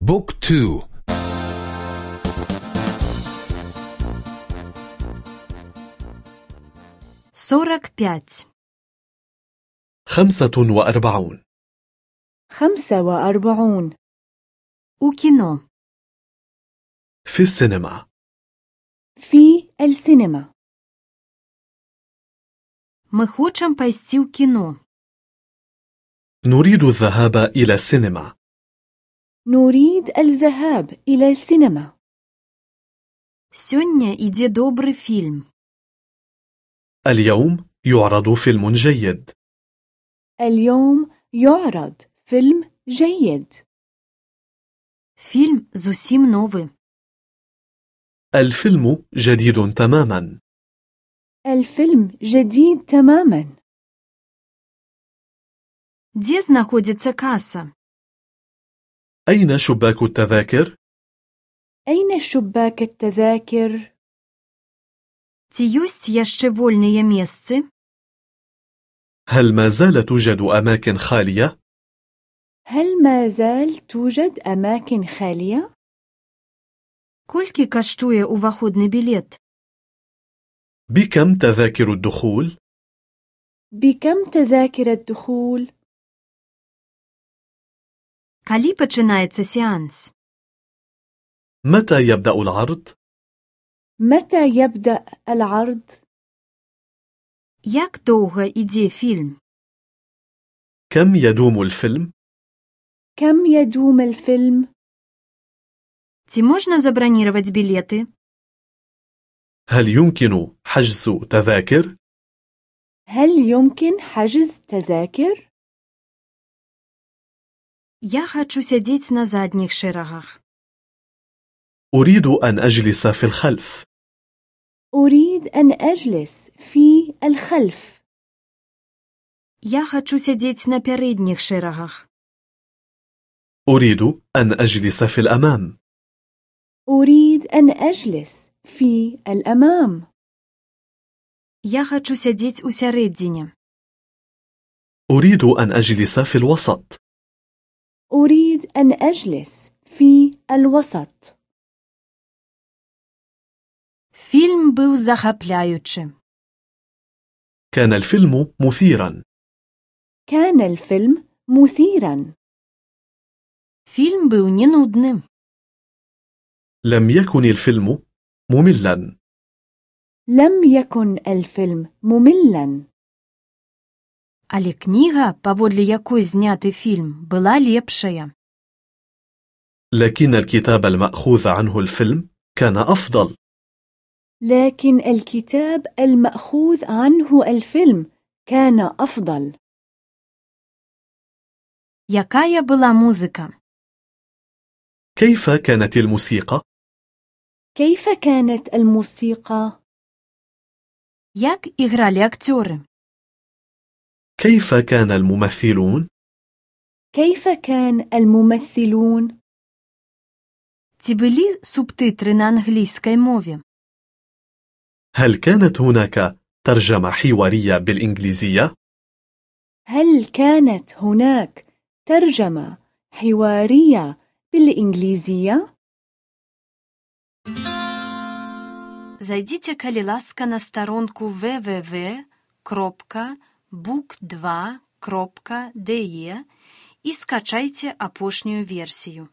بوك تو сорок пять خمسة وأربعون خمسة وأربعون у кіно في السينما في السينما Ми хочемо пайсці ў кіно. نريد الذهاب إلى السينما نريد الذهاب إلى السينما Сёння ідзе добры фільм. اليوم يعرض فيلم جيد اليوم يعرض فيلم جيد Фільм зусім новы. الفيلم جديد تماما الفيلم جديد تماما Дзе знаходзіцца каса? أين شباك التذاكر؟ أين شباك التذاكر؟ Ці ёсць яшчэ вольныя месцы? هل ما زال توجد أماكن خالية؟ هل ما زال توجد أماكن خالية؟ Колькі каштуе ўваходны білет? بكم تذاكر الدخول؟ بكم تذاكر الدخول؟ Калі пачынаецца сеанс? متى يبدأ العرض؟ متى يبدأ العرض؟ Як доўга ідзе фільм? كم يدوم الفيلم؟ كم يدوم الفيلم؟ Ці можна забраніраваць білеты? هل يمكن حجز تذاكر؟ هل يمكن حجز تذاكر؟ Я хачу сядзець на задніх шэрагах. أريد أن أجلس في الخلف أريد أن أجلس في الخلف Я хачу сядзець на пярэдніх шэрагах. أريد أن أجلس في الأمام أريد أن أجلس في الأمام Я хачу сядзець у сярэдзіне. أريد أن أجلس في الوسط أريد أن أجلس في الوسط Фільм быў захапляючы. كان الفيلم مثيرا كان الفيلم مثيرا Фільм быў не нудны. لم يكن الفيلم مملا لم يكن الفيلم مملا Але кніга, паводле якой зняты фільм, была лепшая. لكن الكتاب المأخوذ عنه الفيلم كان أفضل لكن الكتاب المأخوذ عنه الفيلم كان أفضل Якая была музыка? كيف كانت الموسيقى؟ كيف كانت الموسيقى؟ Як ігралі акцёры? كيف كان الممثلون؟ كيف كان الممثلون؟ Ці былі субтытры на англійскай мове? هل كانت هناك ترجمة حوارية بالإنجليزية؟ هل كانت هناك ترجمة حوارية بالإنجليزية؟ Зайдзіце, калі ласка, на старонку www.book2.de і скачайце апошнюю версію.